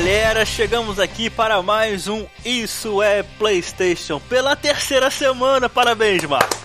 galera, chegamos aqui para mais um Isso é PlayStation pela terceira semana. Parabéns, Marcos!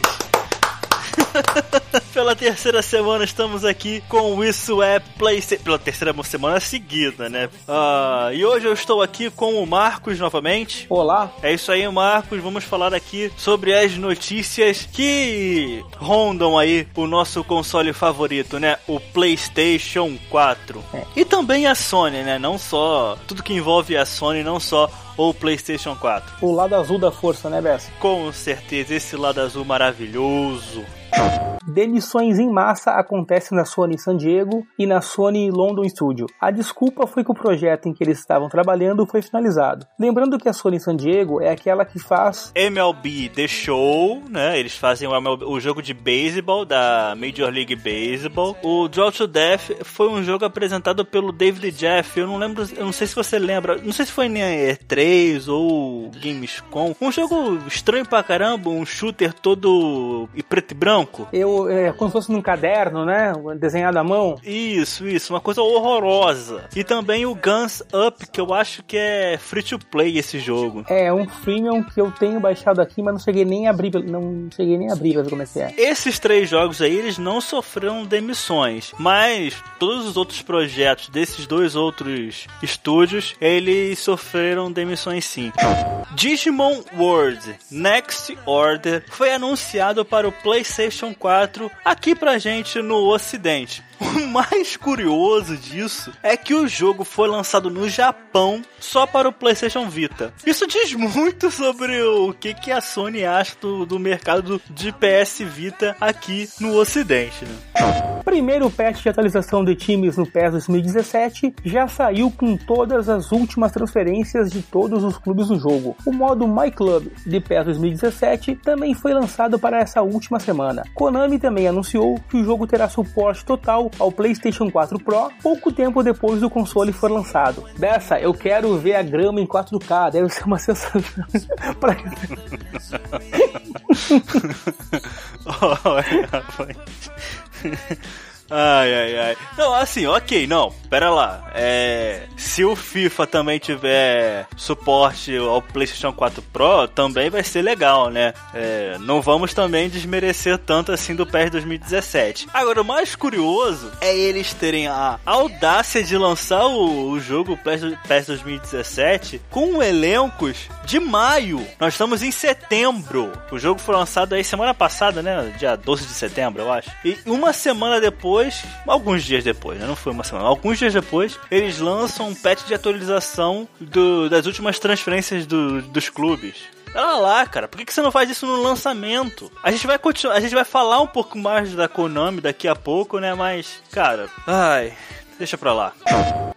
Pela terceira semana estamos aqui com o Isso é PlayStation. Pela terceira semana seguida, né? Uh, e hoje eu estou aqui com o Marcos novamente. Olá. É isso aí, Marcos. Vamos falar aqui sobre as notícias que rondam aí o nosso console favorito, né? O PlayStation 4. É. E também a Sony, né? Não só. Tudo que envolve a Sony, não só ou PlayStation 4? O lado azul da força, né, Bessa? Com certeza, esse lado azul maravilhoso. Demissões em massa acontecem na Sony San Diego e na Sony London Studio. A desculpa foi que o projeto em que eles estavam trabalhando foi finalizado. Lembrando que a Sony San Diego é aquela que faz MLB The Show, né? Eles fazem o, MLB, o jogo de beisebol da Major League Baseball. O Draw to Death foi um jogo apresentado pelo David Jeff. Eu não lembro, eu não sei se você lembra, não sei se foi em E3 ou Gamescom. Um jogo estranho pra caramba, um shooter todo e preto e branco. Eu é, como se fosse num caderno, né? Desenhado à mão. Isso, isso, uma coisa horrorosa. E também o Guns Up, que eu acho que é free to play esse jogo. É, um freemium que eu tenho baixado aqui, mas não cheguei nem a abrir, não cheguei nem a abrir pra ver como é que é. Esses três jogos aí, eles não sofreram demissões, mas todos os outros projetos desses dois outros estúdios, eles sofreram demissões sim. Digimon World Next Order foi anunciado para o PlayStation 4 4 aqui pra gente no Ocidente. O mais curioso disso é que o jogo foi lançado no Japão só para o PlayStation Vita. Isso diz muito sobre o que, que a Sony acha do, do mercado de PS Vita aqui no Ocidente. Né? Primeiro patch de atualização de times no PES 2017 já saiu com todas as últimas transferências de todos os clubes do jogo. O modo My Club de PES 2017 também foi lançado para essa última semana. Konami também anunciou que o jogo terá suporte total ao PlayStation 4 Pro pouco tempo depois do console for lançado. Dessa, eu quero ver a grama em 4K, deve ser uma sensação. pra... Olha, rapaz. Ai, ai, ai. Não, assim, ok, não. Pera lá. É, se o FIFA também tiver suporte ao PlayStation 4 Pro, também vai ser legal, né? É, não vamos também desmerecer tanto assim do PES 2017. Agora, o mais curioso é eles terem a audácia de lançar o, o jogo PES 2017 com elencos de maio. Nós estamos em setembro. O jogo foi lançado aí semana passada, né? Dia 12 de setembro, eu acho. E uma semana depois, alguns dias depois, né? Não foi uma semana, alguns dias depois, eles lançam um patch de atualização do, das últimas transferências do, dos clubes. Olha lá, cara, por que você não faz isso no lançamento? A gente vai continuar, a gente vai falar um pouco mais da Konami daqui a pouco, né? Mas, cara, ai, deixa pra lá.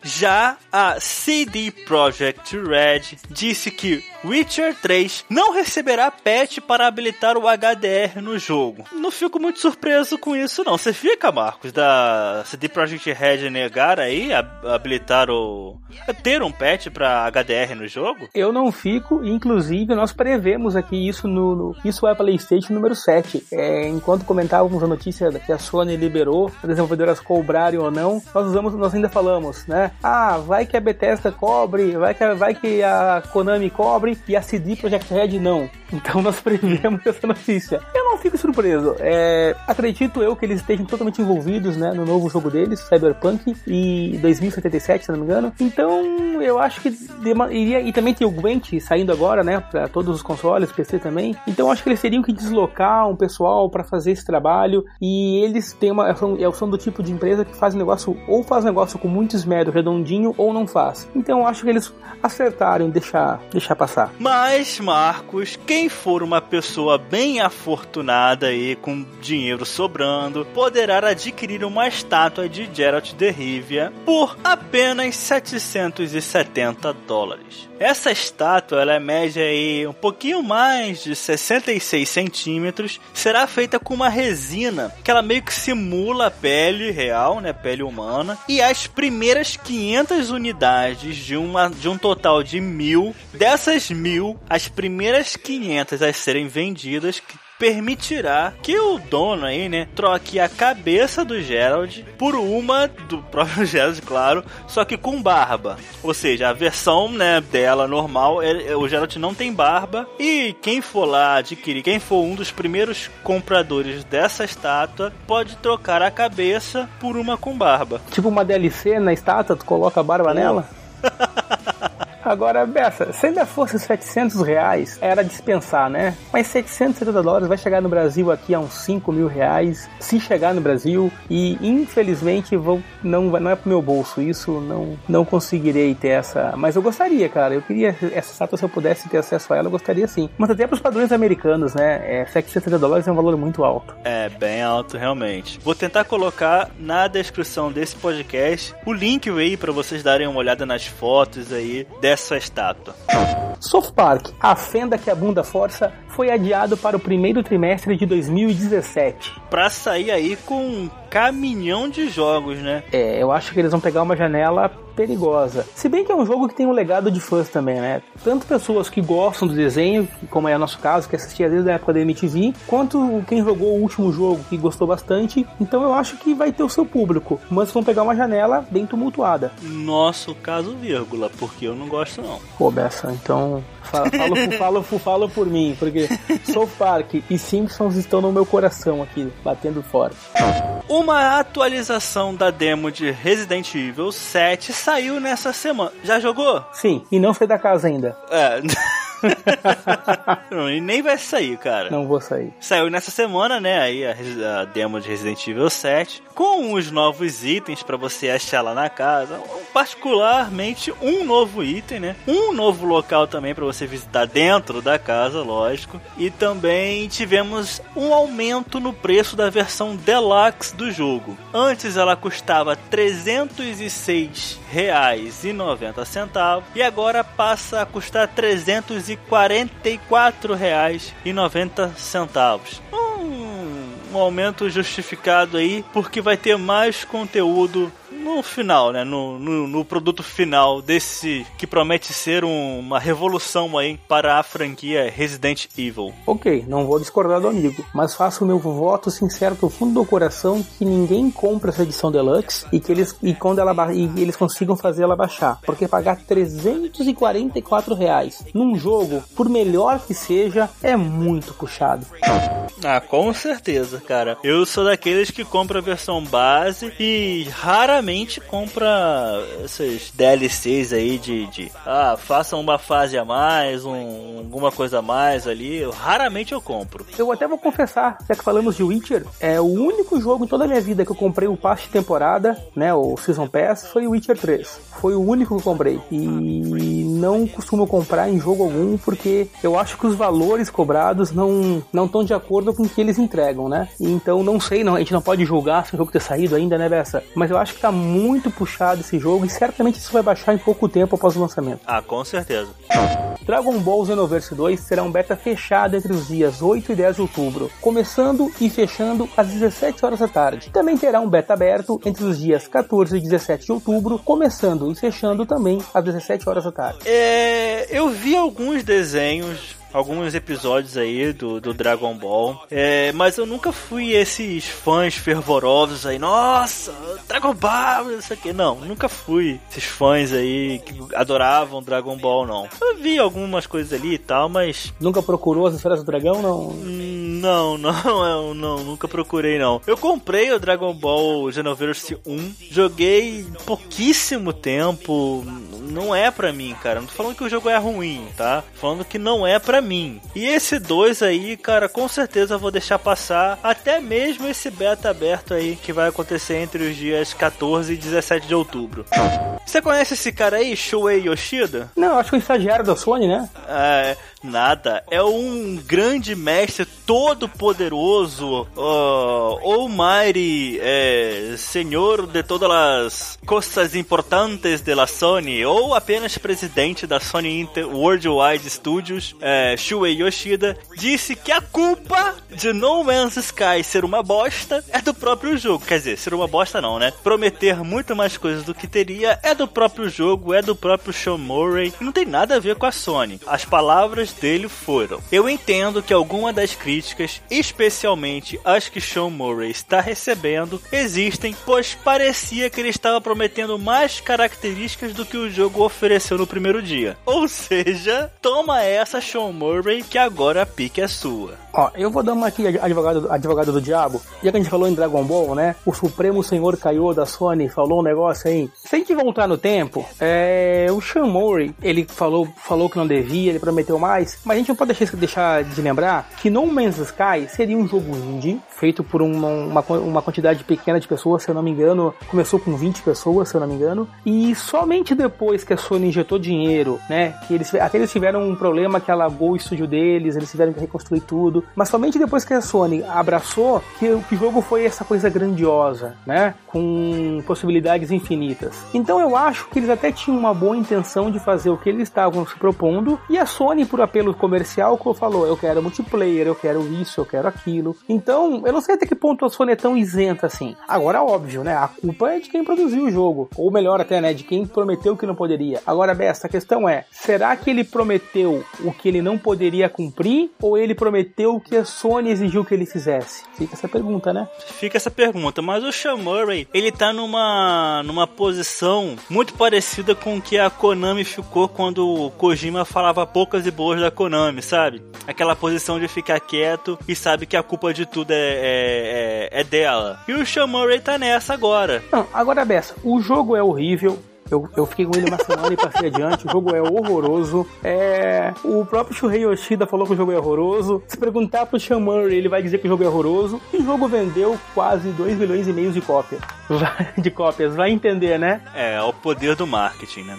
Já a CD Projekt Red disse que Witcher 3 não receberá patch para habilitar o HDR no jogo. Não fico muito surpreso com isso não. Você fica, Marcos, da CD Projekt Red negar aí habilitar o ter um patch para HDR no jogo? Eu não fico, inclusive nós prevemos aqui isso no, no isso é PlayStation número 7. É, enquanto comentávamos a notícia que a Sony liberou as desenvolvedoras cobrarem ou não, nós usamos, nós ainda falamos, né? Ah, vai que a Bethesda cobre, vai que, vai que a Konami cobre e a CD Projekt Red não. Então nós prevemos essa notícia. Eu não fico surpreso. É, acredito eu que eles estejam totalmente envolvidos né, no novo jogo deles, Cyberpunk, e 2077, se não me engano. Então eu acho que iria. E também tem o Gwent saindo agora, né? Para todos os consoles, PC também. Então acho que eles teriam que deslocar um pessoal para fazer esse trabalho. E eles têm uma. São, são do tipo de empresa que faz negócio, ou faz negócio com muito esmero redondinho, ou não faz. Então eu acho que eles acertaram em deixar, deixar passar. Mas, Marcos, quem for uma pessoa bem afortunada e com dinheiro sobrando, poderá adquirir uma estátua de Geralt de Rivia por apenas 770 dólares. Essa estátua, ela mede aí um pouquinho mais de 66 centímetros, será feita com uma resina que ela meio que simula a pele real, né, pele humana, e as primeiras 500 unidades de, uma, de um total de mil, dessas mil, as primeiras 500 a serem vendidas permitirá que o dono aí, né, troque a cabeça do Gerald por uma do próprio Gerald, claro, só que com barba. Ou seja, a versão, né, dela normal, é, é, o Gerald não tem barba e quem for lá adquirir, quem for um dos primeiros compradores dessa estátua, pode trocar a cabeça por uma com barba. Tipo uma DLC na estátua, tu coloca a barba nela? Agora, Bessa, se ainda fosse 700 reais, era dispensar, né? Mas 770 dólares vai chegar no Brasil aqui a uns 5 mil reais, se chegar no Brasil, e infelizmente vou, não, não é pro meu bolso, isso não, não conseguirei ter essa. Mas eu gostaria, cara, eu queria essa estátua, se eu pudesse ter acesso a ela, eu gostaria sim. Mas até pros padrões americanos, né? É, 770 dólares é um valor muito alto. É, bem alto, realmente. Vou tentar colocar na descrição desse podcast o link aí para vocês darem uma olhada nas fotos aí dessa essa estátua? South Park, a fenda que a bunda força, foi adiado para o primeiro trimestre de 2017. Para sair aí com um caminhão de jogos, né? É, eu acho que eles vão pegar uma janela perigosa. Se bem que é um jogo que tem um legado de fãs também, né? Tanto pessoas que gostam do desenho, como é o nosso caso, que assistia desde a época da MTV, quanto quem jogou o último jogo que gostou bastante. Então eu acho que vai ter o seu público, mas vão pegar uma janela bem tumultuada. Nosso caso, vírgula, porque eu não gosto não. Pô, Bessa, então Falo, falo, falo, falo por mim, porque South Park e Simpsons estão no meu coração aqui, batendo forte. Uma atualização da demo de Resident Evil 7 saiu nessa semana. Já jogou? Sim, e não foi da casa ainda. É. não, e nem vai sair, cara. Não vou sair. Saiu nessa semana, né? Aí a, a demo de Resident Evil 7, com os novos itens para você achar lá na casa. Particularmente um novo item, né? Um novo local também para você visitar dentro da casa, lógico. E também tivemos um aumento no preço da versão Deluxe do jogo. Antes ela custava 306 reais e 90 centavos agora passa a custar 300 244 reais e 90 centavos. Um aumento justificado aí porque vai ter mais conteúdo no final, né? No, no, no, produto final desse que promete ser um, uma revolução aí para a franquia Resident Evil. Ok, não vou discordar do amigo, mas faço o meu voto sincero do fundo do coração que ninguém compra essa edição deluxe e que eles e quando ela e eles consigam fazer ela baixar, porque pagar 344 reais num jogo, por melhor que seja, é muito puxado. Ah, com certeza, cara. Eu sou daqueles que compra a versão base e raramente raramente compra esses DLCs aí de, de ah, faça uma fase a mais, um, alguma coisa a mais ali. Eu, raramente eu compro. Eu até vou confessar, já que falamos de Witcher, é o único jogo em toda a minha vida que eu comprei o passe de temporada, né, o Season Pass, foi o Witcher 3. Foi o único que eu comprei. E não costumo comprar em jogo algum porque eu acho que os valores cobrados não não estão de acordo com o que eles entregam, né? Então não sei, não, a gente não pode julgar se o jogo ter saído ainda, né, Bessa? Mas eu acho que tá muito puxado esse jogo e certamente isso vai baixar em pouco tempo após o lançamento. Ah, com certeza. Dragon Ball Xenoverse 2 será um beta fechado entre os dias 8 e 10 de outubro, começando e fechando às 17 horas da tarde. Também terá um beta aberto entre os dias 14 e 17 de outubro, começando e fechando também às 17 horas da tarde. É, eu vi alguns desenhos alguns episódios aí do, do Dragon Ball. É, mas eu nunca fui esses fãs fervorosos aí, nossa, Dragon Ball, isso aqui. Não, nunca fui esses fãs aí que adoravam Dragon Ball, não. Eu vi algumas coisas ali e tal, mas. Nunca procurou as esferas do dragão, não? Não, não, eu, não, nunca procurei, não. Eu comprei o Dragon Ball Xenoverse 1, joguei pouquíssimo tempo. Não é pra mim, cara. Não tô falando que o jogo é ruim, tá? Tô falando que não é pra mim. E esse 2 aí, cara, com certeza vou deixar passar até mesmo esse beta aberto aí que vai acontecer entre os dias 14 e 17 de outubro. Você conhece esse cara aí, Shuei Yoshida? Não, acho que é o estagiário da Sony, né? É, nada. É um grande mestre todo poderoso, uh, Almighty, é, senhor de todas as coisas importantes da Sony, ou apenas presidente da Sony Inter Worldwide Studios, é, Shuei Yoshida, disse que a culpa de No Man's Sky ser uma bosta é do próprio jogo. Quer dizer, ser uma bosta não, né? Prometer muito mais coisas do que teria é do próprio jogo, é do próprio Sean Murray. Não tem nada a ver com a Sony. As palavras dele foram: Eu entendo que alguma das críticas, especialmente as que Sean Murray está recebendo, existem, pois parecia que ele estava prometendo mais características do que o jogo ofereceu no primeiro dia. Ou seja, toma essa Sean Murray que agora a pique é sua. Ó, eu vou dar uma aqui, advogado, advogado do diabo. Já que a gente falou em Dragon Ball, né? O Supremo Senhor Kaiô da Sony falou um negócio aí. Se a gente voltar no tempo, é, o Sean Murray, ele falou, falou que não devia, ele prometeu mais, mas a gente não pode deixar, deixar de lembrar que No Man's Sky seria um jogo indie, feito por uma, uma, uma quantidade pequena de pessoas, se eu não me engano, começou com 20 pessoas, se eu não me engano, e somente depois que a Sony injetou dinheiro, né, que eles, até eles tiveram um problema que alagou o estúdio deles, eles tiveram que reconstruir tudo, mas somente depois que a Sony abraçou que, que o jogo foi essa coisa grandiosa, né, com possibilidades infinitas. Então eu acho que eles até tinham uma boa intenção de fazer o que eles estavam se propondo, e a Sony, por apelo comercial, falou, eu quero multiplayer, eu quero isso, eu quero aquilo. Então, eu não sei até que ponto a Sony é tão isenta assim. Agora, óbvio, né, a culpa é de quem produziu o jogo, ou melhor até, né, de quem prometeu que não poderia. Agora, Bessa, a questão é, será que ele prometeu o que ele não poderia cumprir, ou ele prometeu o que a Sony exigiu que ele fizesse? Fica essa pergunta, né? Fica essa pergunta, mas o Sean Murray, ele tá numa, numa posição muito parecida com o que a Konami ficou quando o Kojima falava poucas e boas da Konami, sabe? Aquela posição de ficar quieto e sabe que a culpa de tudo é, é, é, é dela. E o Sean Murray tá nessa agora. Não, agora, Bessa, o jogo é horrível, eu, eu fiquei com ele uma semana e passei adiante. O jogo é horroroso. É, o próprio Shuhei Yoshida falou que o jogo é horroroso. Se perguntar pro Sean Murray, ele vai dizer que o jogo é horroroso. E o jogo vendeu quase 2 milhões e meio de cópias. De cópias, vai entender, né? É, é o poder do marketing, né?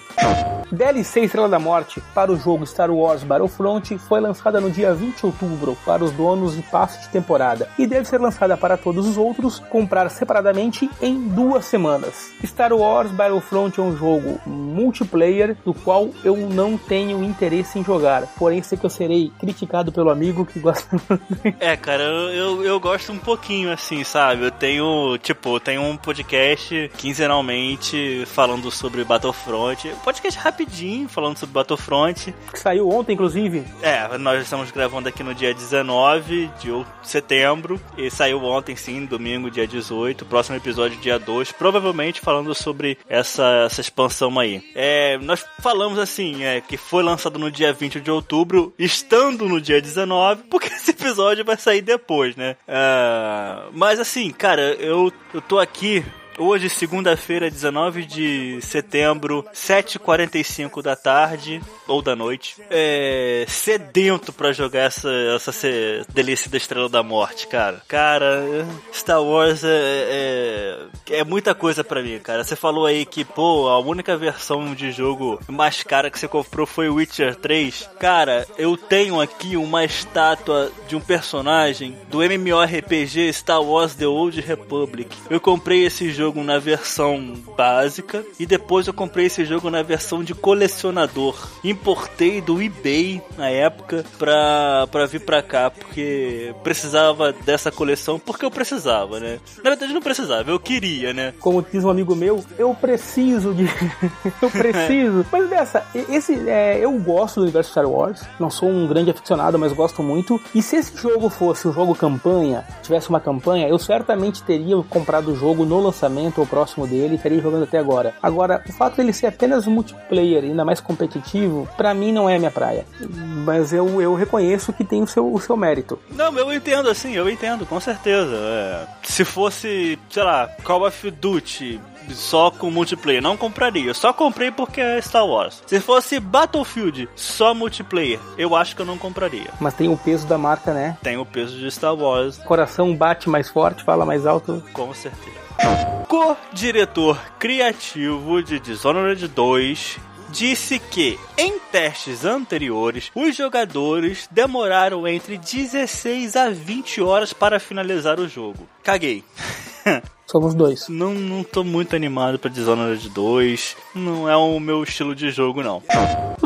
DLC Estrela da Morte para o jogo Star Wars Battlefront foi lançada no dia 20 de outubro para os donos de passe de temporada e deve ser lançada para todos os outros comprar separadamente em duas semanas. Star Wars Battlefront é um jogo multiplayer do qual eu não tenho interesse em jogar, porém sei que eu serei criticado pelo amigo que gosta. é, cara, eu, eu, eu, gosto um pouquinho assim, sabe? Eu tenho, tipo, eu tenho um podcast quinzenalmente falando sobre Battlefront, podcast rapidinho falando sobre Battlefront. Que saiu ontem, inclusive. É, nós estamos gravando aqui no dia 19 de setembro e saiu ontem, sim, domingo, dia 18. Próximo episódio, dia 2, provavelmente falando sobre essa, essa expansão aí. É, nós falamos assim, é, que foi lançado no dia 20 de outubro, estando no dia 19, porque esse episódio vai sair depois, né? É, mas assim, cara, eu, eu tô aqui Hoje, segunda-feira, 19 de setembro, 7h45 da tarde ou da noite. É, sedento para jogar essa, essa delícia da Estrela da Morte, cara. Cara, Star Wars é, é, é muita coisa para mim, cara. Você falou aí que, pô, a única versão de jogo mais cara que você comprou foi Witcher 3. Cara, eu tenho aqui uma estátua de um personagem do MMORPG Star Wars The Old Republic. Eu comprei esse jogo jogo na versão básica e depois eu comprei esse jogo na versão de colecionador. Importei do eBay na época pra, pra vir pra cá, porque precisava dessa coleção, porque eu precisava, né? Na verdade não precisava, eu queria, né? Como diz um amigo meu, eu preciso de. eu preciso. mas dessa, esse, é, eu gosto do universo Star Wars, não sou um grande aficionado, mas gosto muito. E se esse jogo fosse um jogo campanha, tivesse uma campanha, eu certamente teria comprado o jogo no lançamento lançamento ou próximo dele e estaria jogando até agora. Agora, o fato dele ser apenas multiplayer, ainda mais competitivo, para mim não é minha praia. Mas eu, eu reconheço que tem o seu, o seu mérito. Não, eu entendo, assim, eu entendo, com certeza. É, se fosse, sei lá, Call of Duty, só com multiplayer, não compraria. só comprei porque é Star Wars. Se fosse Battlefield só multiplayer, eu acho que eu não compraria. Mas tem o peso da marca, né? Tem o peso de Star Wars. Coração bate mais forte, fala mais alto. Com certeza. Co-diretor criativo de Dishonored 2 disse que em testes anteriores os jogadores demoraram entre 16 a 20 horas para finalizar o jogo. Caguei. Somos dois. Não, não tô muito animado pra Dishonored 2. Não é o meu estilo de jogo, não.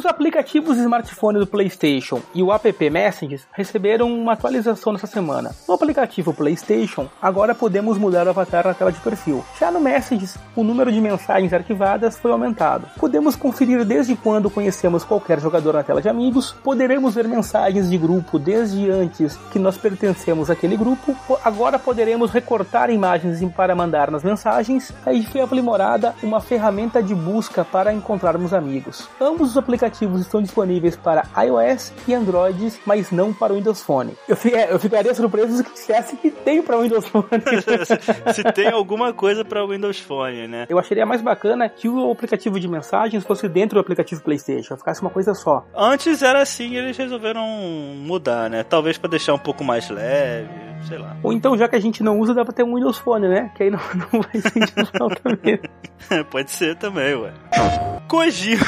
Os aplicativos smartphone do PlayStation e o app Messages receberam uma atualização nessa semana. No aplicativo PlayStation, agora podemos mudar o avatar na tela de perfil. Já no Messages, o número de mensagens arquivadas foi aumentado. Podemos conferir desde quando conhecemos qualquer jogador na tela de amigos, poderemos ver mensagens de grupo desde antes que nós pertencemos àquele grupo, agora poderemos recortar imagens para mandar nas mensagens, aí foi aprimorada uma ferramenta de busca para encontrarmos amigos. Ambos os aplicativos estão disponíveis para iOS e Android, mas não para o Windows Phone. Eu, eu ficaria surpreso se dissesse que tem para o Windows Phone. se tem alguma coisa para o Windows Phone, né? Eu acharia mais bacana que o aplicativo de mensagens fosse dentro do aplicativo PlayStation, ficasse uma coisa só. Antes era assim, eles resolveram mudar, né? Talvez para deixar um pouco mais leve, sei lá. Ou então, já que a gente não usa, dá pra ter um Windows Phone, né? Que aí não, não vai sentir falta mesmo. Pode ser também, ué. Kojima.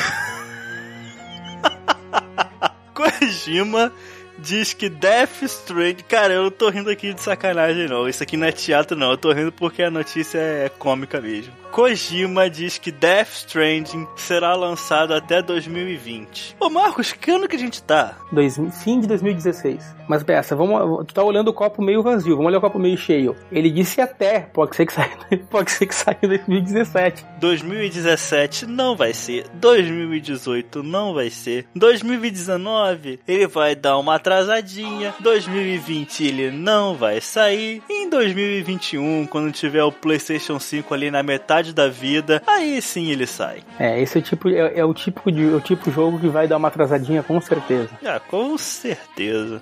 Kojima diz que Death Stranding. Cara, eu não tô rindo aqui de sacanagem, não. Isso aqui não é teatro, não. Eu tô rindo porque a notícia é cômica mesmo. Kojima diz que Death Stranding será lançado até 2020. Ô Marcos, que ano que a gente tá? Dois, fim de 2016. Mas peça, vamos, tu tá olhando o copo meio vazio, vamos olhar o copo meio cheio. Ele disse até, pode ser que saia, pode ser que saia em 2017. 2017 não vai ser, 2018 não vai ser, 2019 ele vai dar uma atrasadinha, 2020 ele não vai sair, em 2021 quando tiver o PlayStation 5 ali na metade da vida, aí sim ele sai. É, esse é o tipo, é, é o tipo de é o tipo de jogo que vai dar uma atrasadinha com certeza. Ah, com certeza.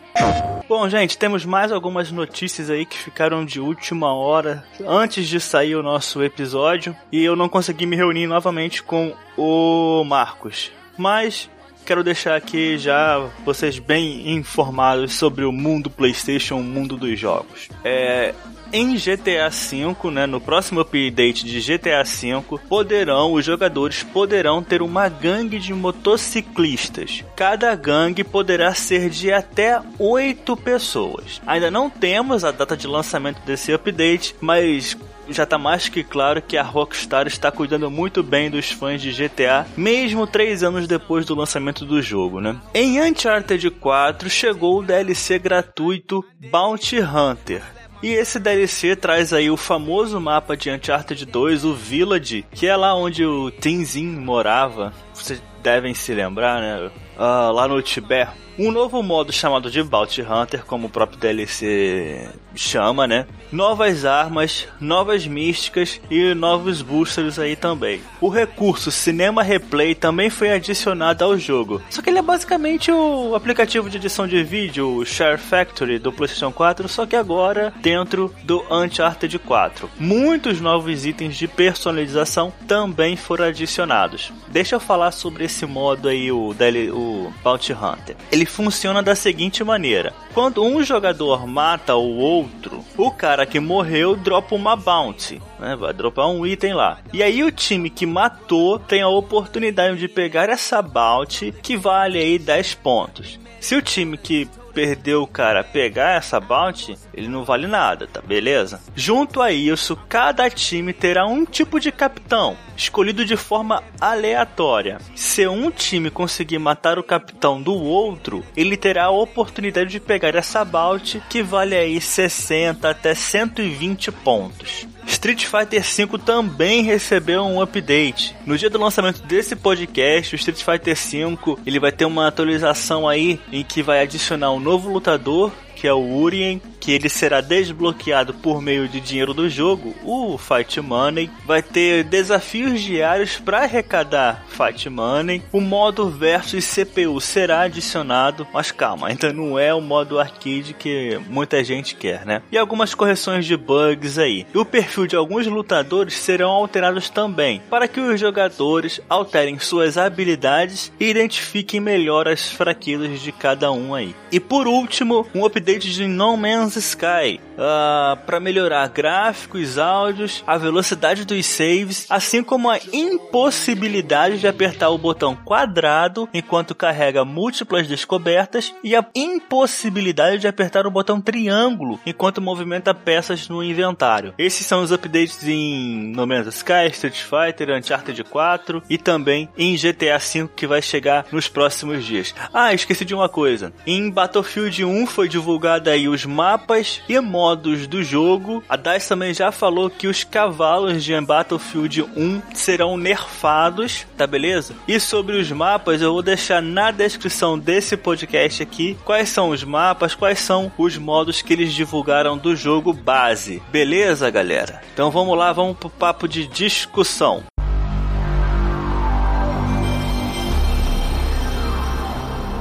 Bom, gente, temos mais algumas notícias aí que ficaram de última hora antes de sair o nosso episódio e eu não consegui me reunir novamente com o Marcos. Mas quero deixar aqui já vocês bem informados sobre o mundo PlayStation, o mundo dos jogos. É, em GTA V, né, no próximo update de GTA V, poderão os jogadores poderão ter uma gangue de motociclistas. Cada gangue poderá ser de até 8 pessoas. Ainda não temos a data de lançamento desse update, mas já está mais que claro que a Rockstar está cuidando muito bem dos fãs de GTA, mesmo três anos depois do lançamento do jogo, né? Em Uncharted 4 chegou o DLC gratuito Bounty Hunter, e esse DLC traz aí o famoso mapa de Uncharted 2, o Village, que é lá onde o Tenzin morava. Vocês devem se lembrar, né? Uh, lá no Tibete. Um novo modo chamado de Bounty Hunter, como o próprio DLC chama, né? Novas armas, novas místicas e novos boosters aí também. O recurso Cinema Replay também foi adicionado ao jogo. Só que ele é basicamente o aplicativo de edição de vídeo, o Share Factory do PlayStation 4, só que agora dentro do Uncharted 4. Muitos novos itens de personalização também foram adicionados. Deixa eu falar sobre esse modo aí, o, o Bounty Hunter. Ele funciona da seguinte maneira: quando um jogador mata o outro, o cara que morreu dropa uma bounty, né? Vai dropar um item lá. E aí o time que matou tem a oportunidade de pegar essa bounty que vale aí 10 pontos. Se o time que perdeu o cara pegar essa bounty, ele não vale nada, tá beleza? Junto a isso, cada time terá um tipo de capitão, escolhido de forma aleatória. Se um time conseguir matar o capitão do outro, ele terá a oportunidade de pegar essa bounty que vale aí 60 até 120 pontos. Street Fighter V também recebeu um update. No dia do lançamento desse podcast, o Street Fighter V ele vai ter uma atualização aí em que vai adicionar um novo lutador que é o Urien, que ele será desbloqueado por meio de dinheiro do jogo, o Fight Money. Vai ter desafios diários para arrecadar Fight Money. O modo versus CPU será adicionado, mas calma, ainda não é o modo arcade que muita gente quer, né? E algumas correções de bugs aí. E o perfil de alguns lutadores serão alterados também, para que os jogadores alterem suas habilidades e identifiquem melhor as fraquezas de cada um aí. E por último, um update de No Man's Sky. Uh, para melhorar gráficos, áudios, a velocidade dos saves, assim como a impossibilidade de apertar o botão quadrado enquanto carrega múltiplas descobertas e a impossibilidade de apertar o botão triângulo enquanto movimenta peças no inventário. Esses são os updates em No Man's Sky, Street Fighter, Uncharted 4 e também em GTA V que vai chegar nos próximos dias. Ah, esqueci de uma coisa. Em Battlefield 1 foi divulgado aí os mapas e modos do jogo. A DICE também já falou que os cavalos de Battlefield 1 serão nerfados, tá beleza? E sobre os mapas eu vou deixar na descrição desse podcast aqui quais são os mapas, quais são os modos que eles divulgaram do jogo base. Beleza, galera? Então vamos lá, vamos pro papo de discussão.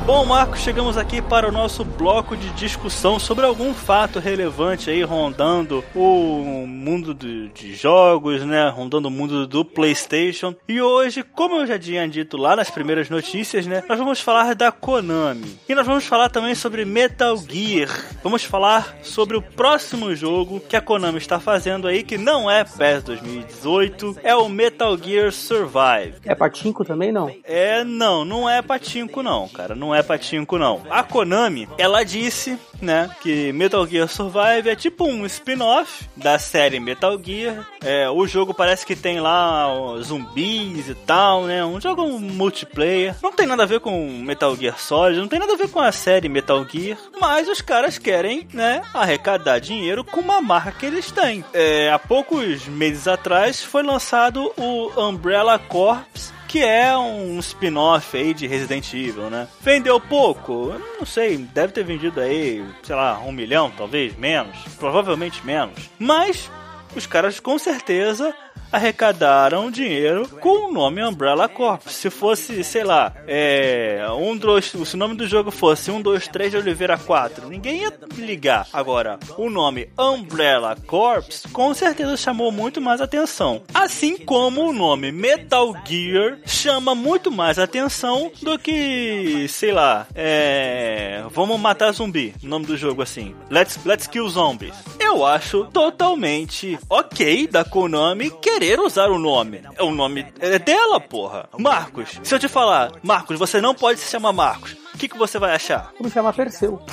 Bom, Marcos, chegamos aqui para o nosso bloco de discussão sobre algum fato relevante aí rondando o mundo de, de jogos, né? Rondando o mundo do PlayStation. E hoje, como eu já tinha dito lá nas primeiras notícias, né? Nós vamos falar da Konami. E nós vamos falar também sobre Metal Gear. Vamos falar sobre o próximo jogo que a Konami está fazendo aí, que não é PES 2018, é o Metal Gear Survive. É patinco também, não? É, não, não é patinco não, cara. Não é patinco não. A Konami, ela disse, né, que Metal Gear Survive é tipo um spin-off da série Metal Gear. É, o jogo parece que tem lá zumbis e tal, né? Um jogo multiplayer. Não tem nada a ver com Metal Gear Solid, não tem nada a ver com a série Metal Gear, mas os caras querem, né, arrecadar dinheiro com uma marca que eles têm. É, há poucos meses atrás foi lançado o Umbrella Corps que é um spin-off aí de Resident Evil, né? Vendeu pouco? Não sei, deve ter vendido aí, sei lá, um milhão, talvez, menos. Provavelmente menos. Mas os caras com certeza arrecadaram dinheiro com o nome Umbrella Corp. Se fosse, sei lá, é, um dos, se o nome do jogo fosse 1, 2, 3 de Oliveira 4, ninguém ia ligar. Agora, o nome Umbrella Corps com certeza chamou muito mais atenção. Assim como o nome Metal Gear chama muito mais atenção do que, sei lá, é, vamos matar zumbi, o nome do jogo assim. Let's, let's kill zombies. Eu acho totalmente ok da Konami querer usar o nome. É o nome é dela, porra. Marcos, se eu te falar, Marcos, você não pode se chamar Marcos, o que, que você vai achar? Vou me chamar Perseu.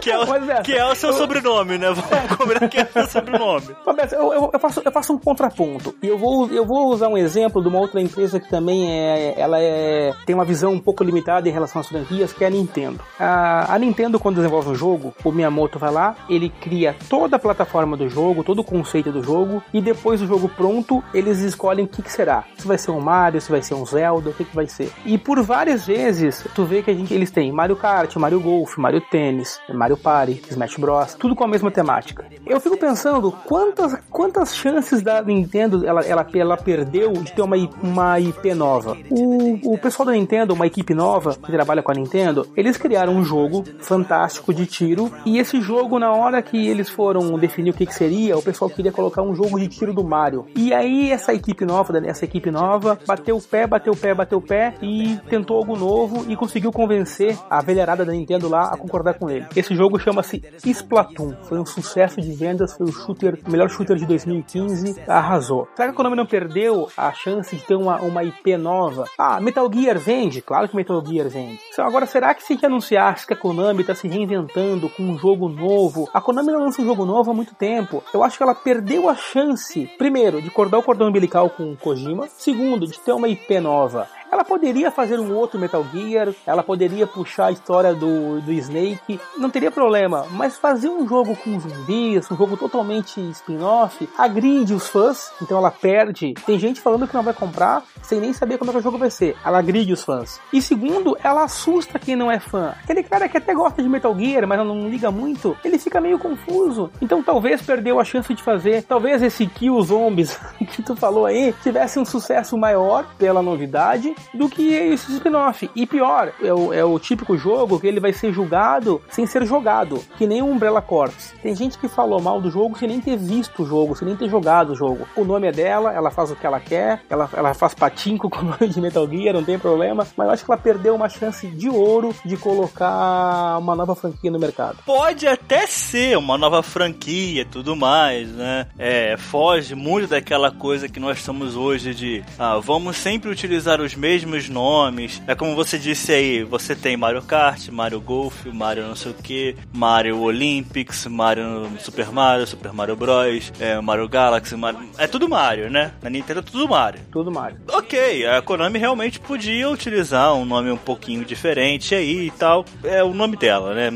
que, é o, que é o seu eu, sobrenome, né? Vamos combinar que é o seu sobrenome. Roberto, eu, eu, eu, faço, eu faço um contraponto. E eu vou, eu vou usar um exemplo de uma outra empresa que também é, ela é, tem uma visão um pouco limitada em relação às franquias, que é a Nintendo. A, a Nintendo, quando desenvolve um jogo, o Miyamoto vai lá, ele cria toda a plataforma do jogo, todo o conceito do jogo, e depois do jogo pronto, eles escolhem o que, que será. Se vai ser um Mario, se vai ser um Zelda, o que, que vai ser. E por várias vezes, tu vê que a gente, eles têm Mario Kart, Mario Golf, Mario Tênis, Mario Party, Smash Bros, tudo com a mesma temática. Eu fico pensando quantas, quantas chances da Nintendo ela, ela, ela perdeu de ter uma, uma IP nova. O, o pessoal da Nintendo, uma equipe nova que trabalha com a Nintendo, eles criaram um jogo fantástico de tiro e esse jogo, na hora que eles foram definir o que, que seria, o pessoal queria colocar um jogo de tiro do Mario. E aí essa equipe nova, essa equipe nova, bateu o pé, bateu o pé, bateu o pé e tentou algo novo e conseguiu convencer a velharada da Nintendo lá a concordar com ele. Esse jogo chama-se Splatoon. Foi um sucesso de vendas, foi o shooter, melhor shooter de 2015, arrasou. Será que a Konami não perdeu a chance de ter uma, uma IP nova? Ah, Metal Gear vende? Claro que Metal Gear vende. Agora, será que se anunciasse que a Konami está se reinventando com um jogo novo? A Konami não lança um jogo novo há muito tempo. Eu acho que ela perdeu a chance, primeiro, de cortar o cordão umbilical com o Kojima, segundo, de ter uma IP nova. Ela poderia fazer um outro Metal Gear, ela poderia puxar a história do, do Snake, não teria problema, mas fazer um jogo com zumbis, um jogo totalmente spin-off, agride os fãs, então ela perde. Tem gente falando que não vai comprar sem nem saber como é que o jogo vai ser. Ela agride os fãs. E segundo, ela assusta quem não é fã. Aquele cara que até gosta de Metal Gear, mas não liga muito, ele fica meio confuso. Então talvez perdeu a chance de fazer, talvez esse Kill Zombies que tu falou aí tivesse um sucesso maior pela novidade do que esse spin-off. E pior, é o, é o típico jogo que ele vai ser julgado sem ser jogado, que nem o Umbrella Corps. Tem gente que falou mal do jogo sem nem ter visto o jogo, sem nem ter jogado o jogo. O nome é dela, ela faz o que ela quer, ela, ela faz patinco com o nome de Metal Gear, não tem problema, mas eu acho que ela perdeu uma chance de ouro de colocar uma nova franquia no mercado. Pode até ser uma nova franquia e tudo mais, né? É, foge muito daquela coisa que nós estamos hoje de ah, vamos sempre utilizar os mesmos nomes. É como você disse aí, você tem Mario Kart, Mario Golf, Mario não sei o que, Mario Olympics, Mario Super Mario, Super Mario Bros, é, Mario Galaxy, Mario... é tudo Mario, né? Na Nintendo é tudo Mario. Tudo Mario. Ok, a Konami realmente podia utilizar um nome um pouquinho diferente aí e tal. É o nome dela, né?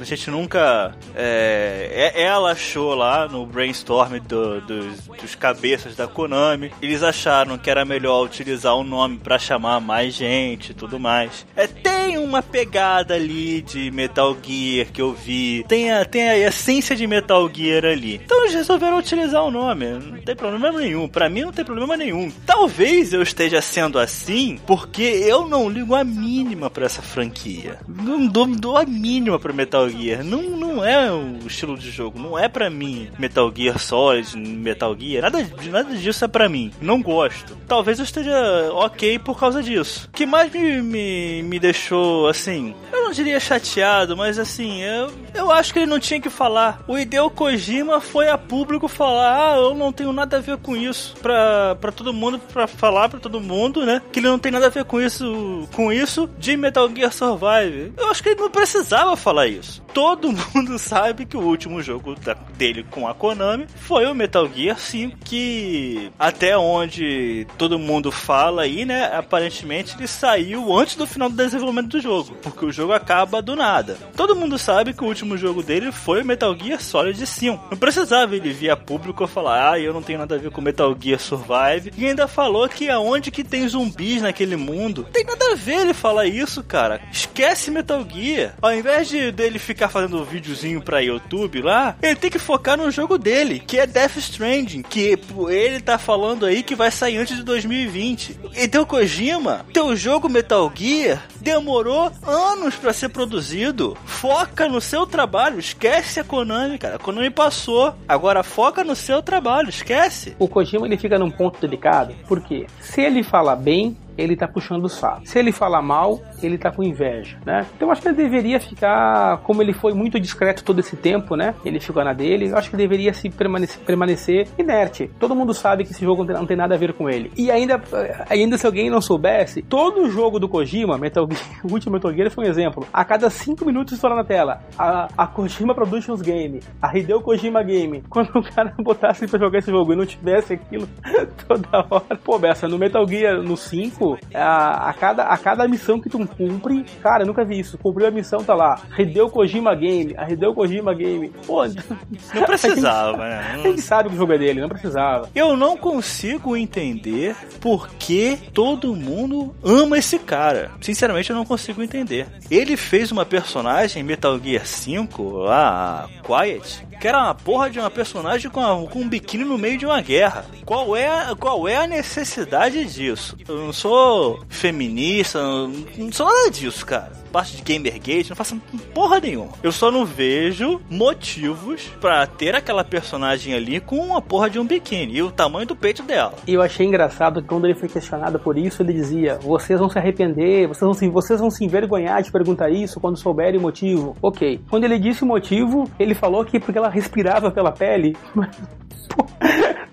A gente nunca. É, é ela achou lá no brainstorm do, dos, dos cabeças da Konami. Eles acharam que era melhor utilizar o um nome para chamar mais gente e tudo mais. É, tem uma pegada ali de Metal Gear que eu vi. Tem a, tem a essência de Metal Gear ali. Então eles resolveram utilizar o nome. Não tem problema nenhum. Para mim não tem problema nenhum. Talvez eu esteja sendo assim porque eu não ligo a mínima para essa franquia. Não dou, dou a mínima para Metal Gear. Não, não é o estilo de jogo. Não é para mim Metal Gear Solid, Metal Gear. Nada, nada disso é para mim. Não gosto. Talvez eu esteja ok por causa disso. O que mais me, me, me deixou assim. Eu não diria chateado, mas assim, eu, eu acho que ele não tinha que falar. O Hideo Kojima foi a público falar: ah, eu não tenho nada a ver com isso. Pra, pra todo mundo, pra falar pra todo mundo, né? Que ele não tem nada a ver com isso, com isso de Metal Gear Survive. Eu acho que ele não precisava falar isso. Todo mundo sabe que o último jogo da, dele com a Konami foi o Metal Gear 5, que até onde todo mundo fala aí, né? Aparentemente ele saiu antes do final do desenvolvimento do jogo, porque o jogo acaba do nada. Todo mundo sabe que o último jogo dele foi o Metal Gear Solid 5. Não precisava ele vir a público falar, ah, eu não tenho nada a ver com Metal Gear Survive. E ainda falou que aonde que tem zumbis naquele mundo. Tem nada a ver ele falar isso, cara. Esquece Metal Gear. Ao invés de dele ficar fazendo videozinho pra YouTube lá, ele tem que focar no jogo dele, que é Death Stranding, que ele tá falando aí que vai sair antes de 2020. Então, Kojima, teu jogo Metal Gear demorou anos para ser produzido. Foca no seu trabalho, esquece a Konami, cara. A Konami passou, agora foca no seu trabalho, esquece. O Kojima ele fica num ponto delicado, porque se ele fala bem, ele tá puxando o saco. Se ele falar mal, ele tá com inveja, né? Então acho que ele deveria ficar, como ele foi muito discreto todo esse tempo, né? Ele ficou na dele, acho que deveria se permanecer, permanecer inerte. Todo mundo sabe que esse jogo não tem nada a ver com ele. E ainda, ainda se alguém não soubesse, todo jogo do Kojima, Metal Gear, o último Metal Gear foi um exemplo. A cada 5 minutos estoura na tela. A, a Kojima Productions Game, a Hideo Kojima Game. Quando o cara botasse pra jogar esse jogo e não tivesse aquilo toda hora. Pô, Bessa, no Metal Gear, no 5, a, a, cada, a cada missão que tu cumpre, cara, eu nunca vi isso. Cumpriu a missão, tá lá. Hideo Kojima Game, a Hideo Kojima Game. Pô, não precisava, né? A gente sabe que o jogo é dele, não precisava. Eu não consigo entender por que todo mundo ama esse cara. Sinceramente, eu não consigo entender. Ele fez uma personagem Metal Gear 5, lá, Quiet, que era uma porra de uma personagem com, a, com um biquíni no meio de uma guerra. Qual é, qual é a necessidade disso? Eu não sou feminista, não, não nada disso, cara parte de Gamergate, não faço porra nenhuma. Eu só não vejo motivos para ter aquela personagem ali com uma porra de um biquíni e o tamanho do peito dela. E eu achei engraçado que quando ele foi questionado por isso, ele dizia: vocês vão se arrepender, vocês vão se, vocês vão se envergonhar de perguntar isso quando souberem o motivo. Ok. Quando ele disse o motivo, ele falou que porque ela respirava pela pele.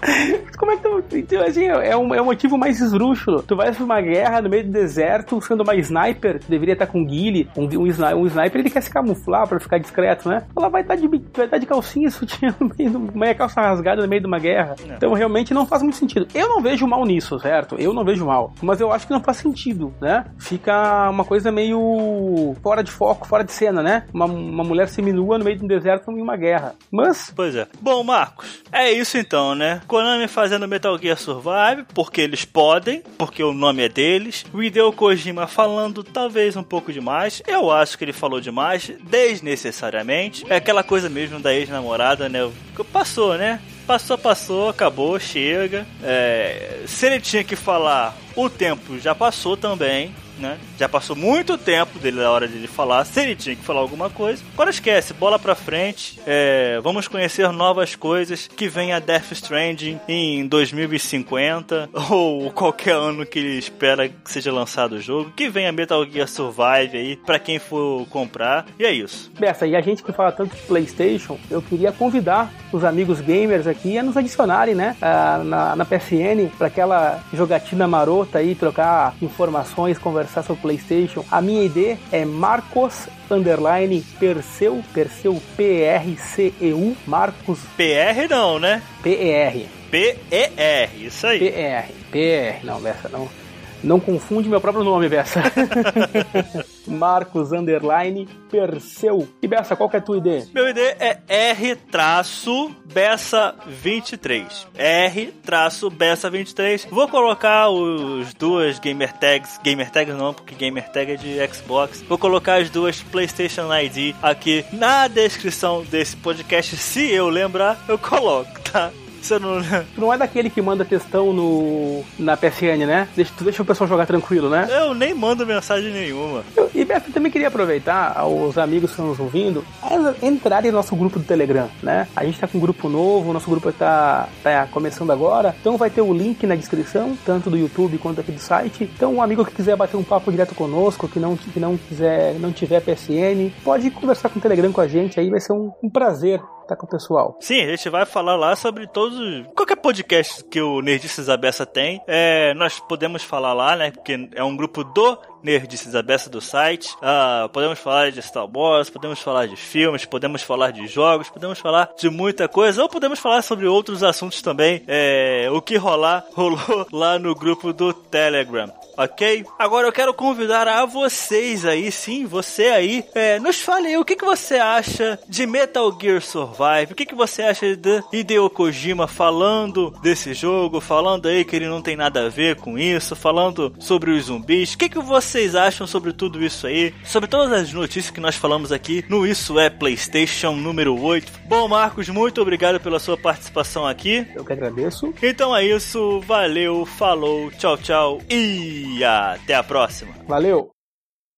Como é que tu. Então, assim, é um, é um motivo mais esdrúxulo. Tu vais pra uma guerra no meio do deserto, sendo uma sniper, tu deveria estar com guile. Um, um, um sniper ele quer se camuflar pra ficar discreto, né? Ela vai estar de, vai estar de calcinha, sutiã no meio de uma calça rasgada no meio de uma guerra. Não. Então realmente não faz muito sentido. Eu não vejo mal nisso, certo? Eu não vejo mal. Mas eu acho que não faz sentido, né? Fica uma coisa meio fora de foco, fora de cena, né? Uma, uma mulher seminua no meio de um deserto em uma guerra. Mas. Pois é. Bom, Marcos, é isso então, né? Konami fazendo Metal Gear Survive, porque eles podem, porque o nome é deles. O Hideo Kojima falando talvez um pouco demais. Eu acho que ele falou demais, desnecessariamente. É aquela coisa mesmo da ex-namorada, né? Passou, né? passou, passou, acabou, chega. É, se ele tinha que falar, o tempo já passou também né? Já passou muito tempo dele na hora de ele falar, se ele tinha que falar alguma coisa. Agora esquece, bola pra frente. É, vamos conhecer novas coisas que vem a Death Stranding em 2050 ou qualquer ano que ele espera que seja lançado o jogo. Que venha Metal Gear Survive aí para quem for comprar. E é isso. Bessa, e a gente que fala tanto de PlayStation, eu queria convidar os amigos gamers aqui a nos adicionarem, né? Na, na PSN para aquela jogatina marota aí, trocar informações, conversar conversar sobre PlayStation, a minha ID é Marcos underline Perseu, Perseu P-R-C-E-U, Marcos. PR não, né? P-E-R. P-E-R, isso aí. P-E-R, P-E-R, não, essa não. Não confunde meu próprio nome, Bessa. Marcos Underline Perseu. E Bessa, qual que é a tua ID? Meu ID é R-Bessa23. R-Bessa23. Vou colocar os duas gamer tags. Gamer tags não, porque gamer tag é de Xbox. Vou colocar as duas PlayStation ID aqui na descrição desse podcast. Se eu lembrar, eu coloco, tá? Você não... Tu não é daquele que manda textão no, na PSN, né? Deixa, tu deixa o pessoal jogar tranquilo, né? Eu nem mando mensagem nenhuma. Eu, e Beto, também queria aproveitar os amigos que estão nos ouvindo a entrarem no nosso grupo do Telegram, né? A gente tá com um grupo novo, o nosso grupo tá, tá começando agora, então vai ter o link na descrição, tanto do YouTube quanto aqui do site. Então, um amigo que quiser bater um papo direto conosco, que não, que não quiser, não tiver PSN, pode conversar com o Telegram com a gente aí, vai ser um, um prazer tá com o pessoal. Sim, a gente vai falar lá sobre todos. Qualquer podcast que o Nerdices Abessa tem, é, nós podemos falar lá, né? Porque é um grupo do Nerdices Abessa do site. Uh, podemos falar de Star Wars, podemos falar de filmes, podemos falar de jogos, podemos falar de muita coisa, ou podemos falar sobre outros assuntos também. É, o que rolar, rolou lá no grupo do Telegram ok? Agora eu quero convidar a vocês aí, sim, você aí, é, nos fale aí o que, que você acha de Metal Gear Survive, o que, que você acha de Hideo Kojima falando desse jogo, falando aí que ele não tem nada a ver com isso, falando sobre os zumbis, o que, que vocês acham sobre tudo isso aí, sobre todas as notícias que nós falamos aqui no Isso é PlayStation número 8. Bom, Marcos, muito obrigado pela sua participação aqui. Eu que agradeço. Então é isso, valeu, falou, tchau, tchau e até a próxima. Valeu!